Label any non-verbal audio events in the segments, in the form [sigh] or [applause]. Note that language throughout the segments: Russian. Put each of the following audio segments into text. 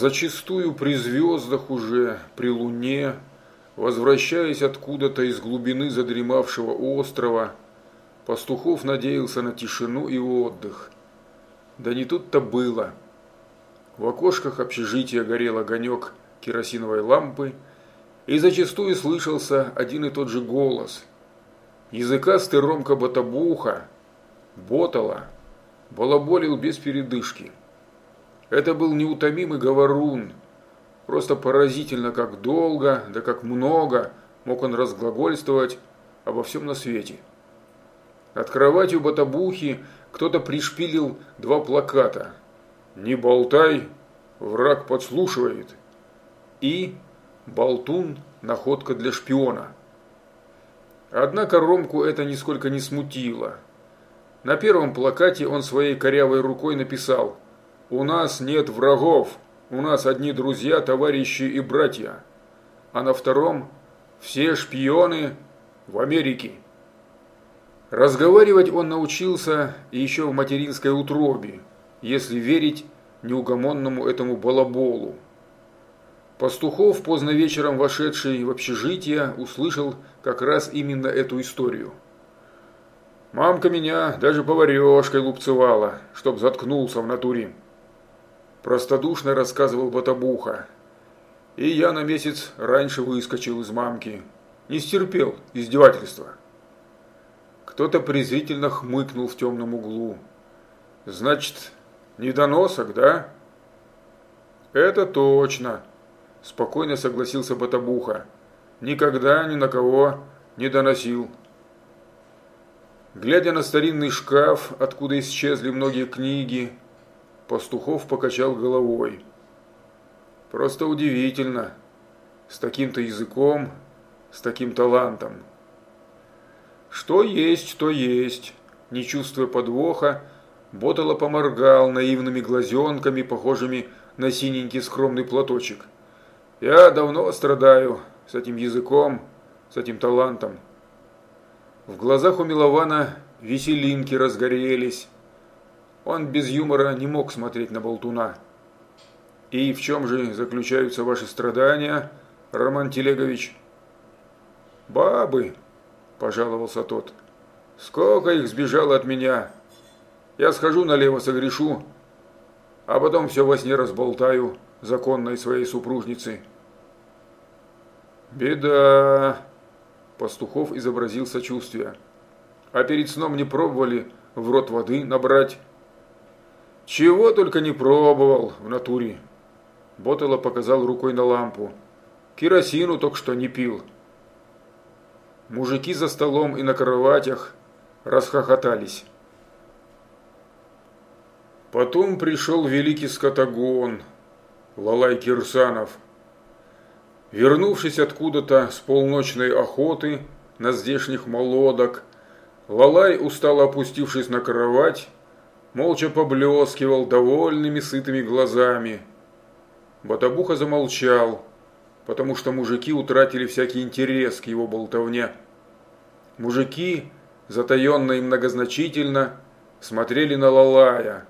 Зачастую при звездах уже, при луне, возвращаясь откуда-то из глубины задремавшего острова, Пастухов надеялся на тишину и отдых. Да не тут-то было. В окошках общежития горел огонек керосиновой лампы, и зачастую слышался один и тот же голос. Языкастый Ромка Ботабуха, Ботала, балаболил без передышки. Это был неутомимый говорун. Просто поразительно, как долго, да как много мог он разглагольствовать обо всем на свете. От кровати у Батабухи кто-то пришпилил два плаката. «Не болтай, враг подслушивает» и «Болтун – находка для шпиона». Однако Ромку это нисколько не смутило. На первом плакате он своей корявой рукой написал – у нас нет врагов, у нас одни друзья, товарищи и братья. А на втором все шпионы в Америке. Разговаривать он научился еще в материнской утробе, если верить неугомонному этому балаболу. Пастухов, поздно вечером вошедший в общежитие, услышал как раз именно эту историю. «Мамка меня даже поварешкой лупцевала, чтоб заткнулся в натуре», Простодушно рассказывал Батабуха. И я на месяц раньше выскочил из мамки. Не стерпел издевательства. Кто-то презрительно хмыкнул в темном углу. Значит, недоносок, да? Это точно, спокойно согласился Батабуха. Никогда ни на кого не доносил. Глядя на старинный шкаф, откуда исчезли многие книги, Пастухов покачал головой. Просто удивительно. С таким-то языком, с таким талантом. Что есть, то есть. Не чувствуя подвоха, Ботало поморгал наивными глазенками, похожими на синенький скромный платочек. Я давно страдаю с этим языком, с этим талантом. В глазах у Милована веселинки разгорелись. Он без юмора не мог смотреть на болтуна. «И в чем же заключаются ваши страдания, Роман Телегович?» «Бабы», – пожаловался тот. «Сколько их сбежало от меня. Я схожу налево, согрешу, а потом все во сне разболтаю законной своей супружницы». «Беда», – Пастухов изобразил сочувствие. «А перед сном не пробовали в рот воды набрать?» Чего только не пробовал в натуре. Ботело показал рукой на лампу. Керосину только что не пил. Мужики за столом и на кроватях расхохотались. Потом пришел великий скотогон, Лалай Кирсанов. Вернувшись откуда-то с полночной охоты на здешних молодок, Лалай, устало опустившись на кровать, молча поблескивал довольными сытыми глазами. Батабуха замолчал, потому что мужики утратили всякий интерес к его болтовне. Мужики, затаенно и многозначительно, смотрели на Лалая,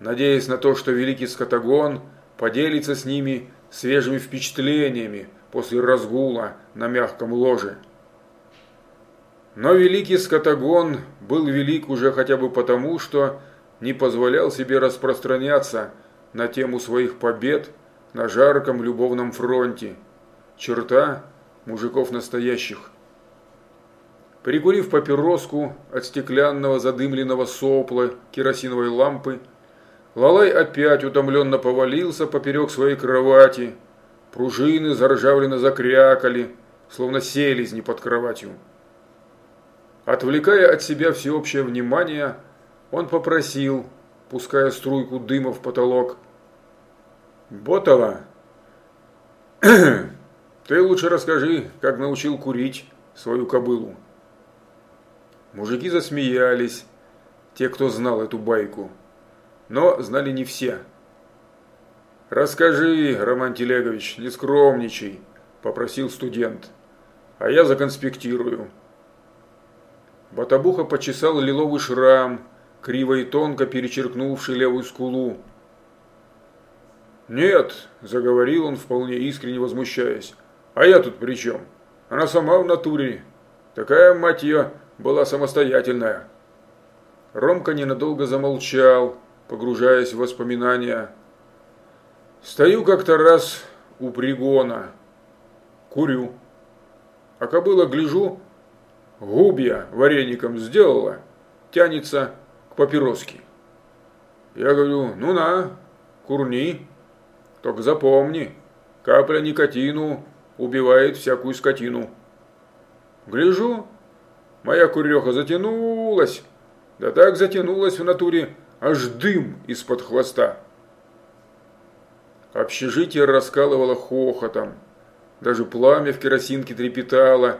надеясь на то, что великий скотагон поделится с ними свежими впечатлениями после разгула на мягком ложе. Но великий скотагон был велик уже хотя бы потому, что не позволял себе распространяться на тему своих побед на жарком любовном фронте. Черта мужиков настоящих. Прикурив папироску от стеклянного задымленного сопла керосиновой лампы, Лалай опять утомленно повалился поперек своей кровати. Пружины заржавленно закрякали, словно селезни под кроватью. Отвлекая от себя всеобщее внимание, он попросил, пуская струйку дыма в потолок. «Ботова, [clears throat] ты лучше расскажи, как научил курить свою кобылу». Мужики засмеялись, те, кто знал эту байку. Но знали не все. «Расскажи, Роман Телегович, не скромничай», – попросил студент. «А я законспектирую». Батабуха почесал лиловый шрам, криво и тонко перечеркнувший левую скулу. «Нет», – заговорил он, вполне искренне возмущаясь. «А я тут при чем? Она сама в натуре. Такая, мать ее, была самостоятельная». Ромка ненадолго замолчал, погружаясь в воспоминания. «Стою как-то раз у пригона, курю. А кобыла, гляжу, губья вареником сделала, тянется к папироске. Я говорю, ну на, курни, только запомни, капля никотину убивает всякую скотину. Гляжу, моя куреха затянулась, да так затянулась в натуре, аж дым из-под хвоста. Общежитие раскалывало хохотом, даже пламя в керосинке трепетало,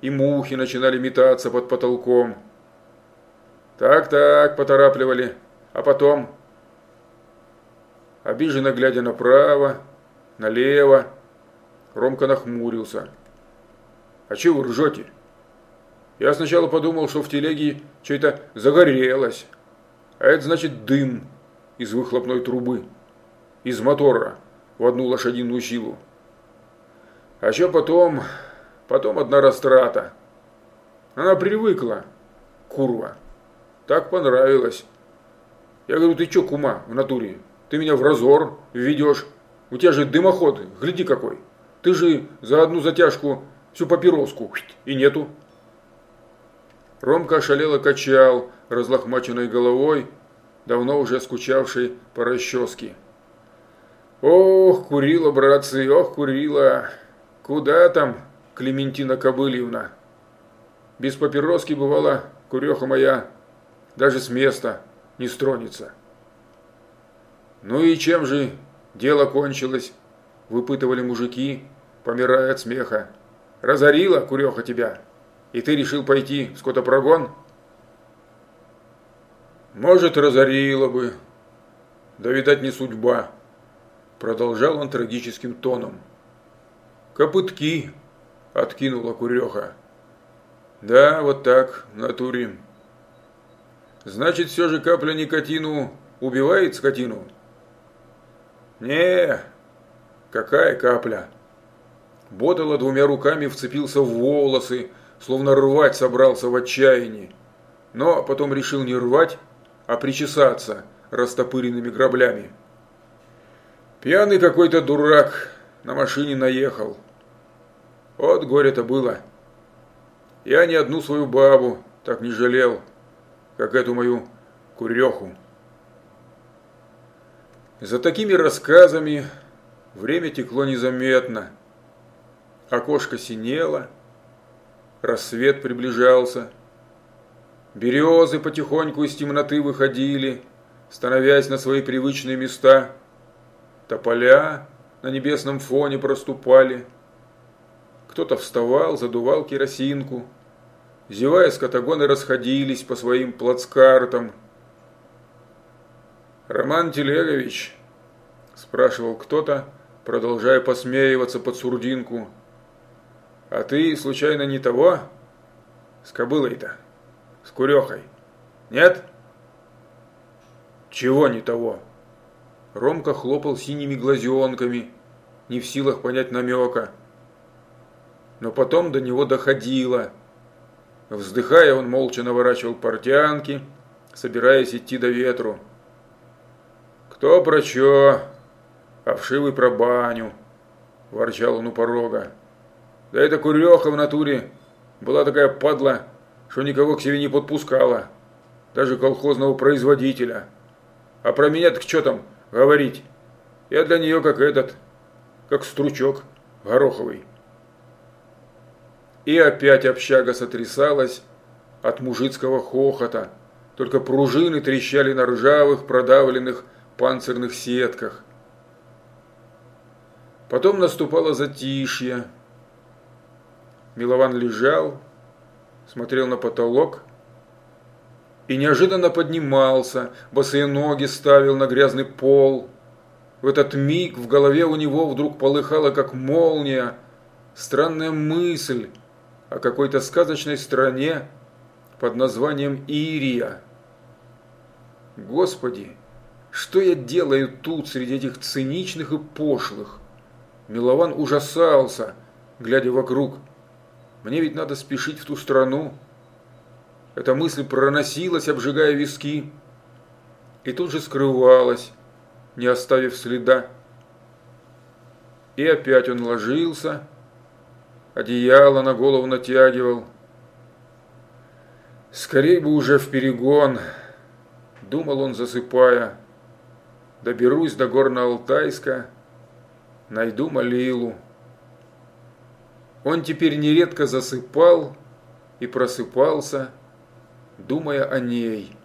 и мухи начинали метаться под потолком. Так-так, поторапливали, а потом Обиженно глядя направо, налево, Ромка нахмурился. «А чего вы ржете?» Я сначала подумал, что в телеге что-то загорелось, а это значит дым из выхлопной трубы, из мотора в одну лошадиную силу. А что потом, потом одна растрата. Она привыкла, курва. Так понравилось. Я говорю, ты что, кума, в натуре? Ты меня в разор введешь. У тебя же дымоход, гляди какой. Ты же за одну затяжку всю папироску и нету. Ромка ошалело качал разлохмаченной головой, давно уже скучавший по расческе. Ох, курила, братцы, ох, курила. Куда там, Клементина Кобыльевна? Без папироски бывала куреха моя, даже с места не стронется. «Ну и чем же дело кончилось?» – выпытывали мужики, помирая от смеха. «Разорила, куреха, тебя, и ты решил пойти в скотопрогон?» «Может, разорила бы, да, видать, не судьба», – продолжал он трагическим тоном. «Копытки», – откинула куреха. «Да, вот так, в натуре». «Значит, все же капля никотину убивает скотину?» не какая капля!» Ботало двумя руками вцепился в волосы, словно рвать собрался в отчаянии. Но потом решил не рвать, а причесаться растопыренными граблями. Пьяный какой-то дурак на машине наехал. Вот горе-то было. Я ни одну свою бабу так не жалел, как эту мою куреху. За такими рассказами время текло незаметно. Окошко синело, рассвет приближался. Березы потихоньку из темноты выходили, становясь на свои привычные места. Тополя на небесном фоне проступали. Кто-то вставал, задувал керосинку. Зевая, скотагоны расходились по своим плацкартам – «Роман Телегович», – спрашивал кто-то, продолжая посмеиваться под сурдинку, – «а ты, случайно, не того? С кобылой-то? С курехой? Нет?» «Чего не того?» Ромка хлопал синими глазенками, не в силах понять намека. Но потом до него доходило. Вздыхая, он молча наворачивал портянки, собираясь идти до ветру. «Кто про чё? А про баню!» – ворчал он у порога. «Да эта куреха в натуре была такая падла, что никого к себе не подпускала, даже колхозного производителя. А про меня так что там говорить? Я для нее как этот, как стручок гороховый». И опять общага сотрясалась от мужицкого хохота, только пружины трещали на ржавых, продавленных панцирных сетках. Потом наступало затишье. Милован лежал, смотрел на потолок и неожиданно поднимался, босые ноги ставил на грязный пол. В этот миг в голове у него вдруг полыхала, как молния, странная мысль о какой-то сказочной стране под названием Ирия. Господи, Что я делаю тут среди этих циничных и пошлых? Милован ужасался, глядя вокруг. Мне ведь надо спешить в ту страну. Эта мысль проносилась, обжигая виски, и тут же скрывалась, не оставив следа. И опять он ложился, одеяло на голову натягивал. Скорей бы уже в перегон, думал он, засыпая. Доберусь до Горно-Алтайска, найду Малилу. Он теперь нередко засыпал и просыпался, думая о ней –